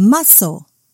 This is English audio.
muscle.